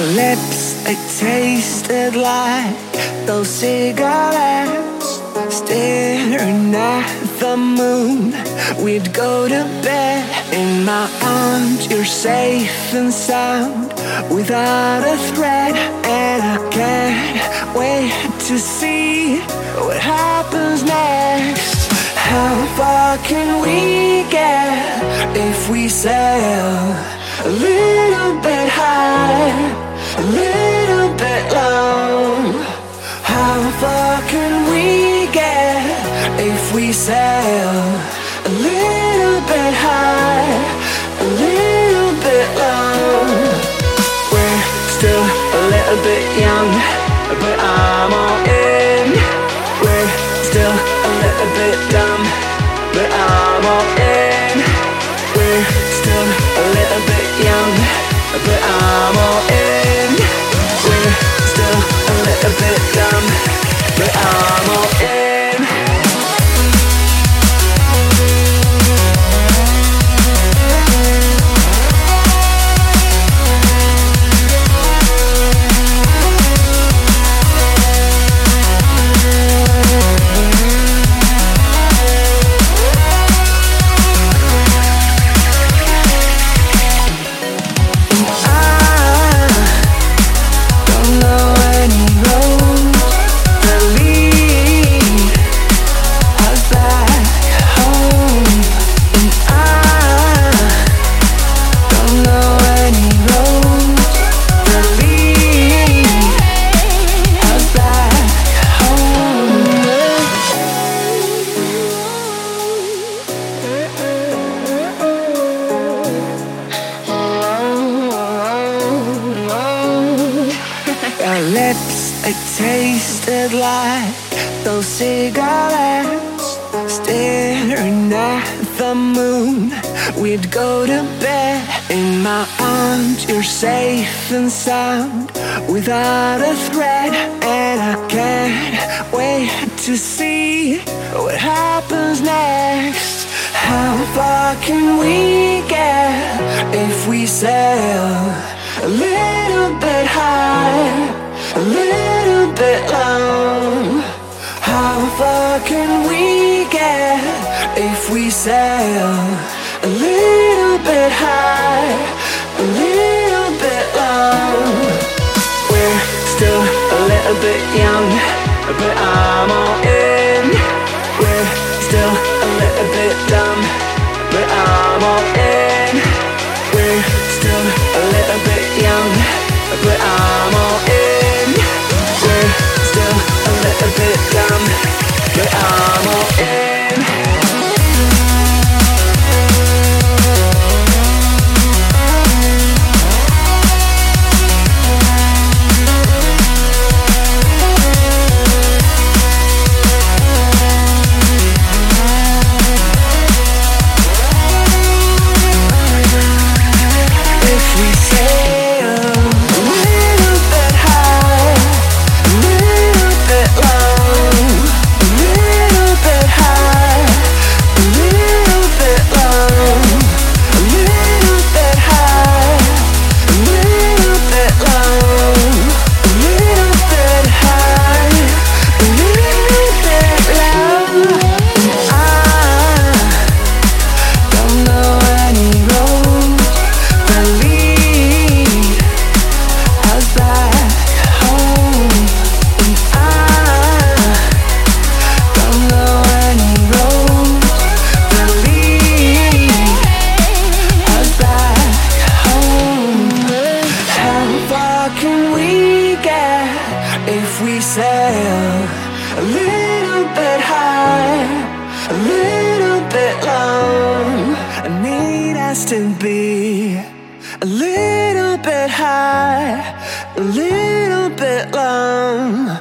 lips, they tasted like those cigarettes. Staring at the moon, we'd go to bed. In my arms, you're safe and sound without a threat. And I can't wait to see what happens next. How far can we get if we sail if we sail a little bit high, a little bit long? We're still a little bit young, but I'm all in. We're still a little bit dumb, but I'm all in. tasted like those cigarettes staring at the moon. We'd go to bed in my arms you're safe and sound without a threat. And i can't wait to see what happens next. How far can we get if we sail a little bit higher a little how far can we get if we sail a little bit high, a little bit low? We're still a little bit young, but I'm all in. Completely alone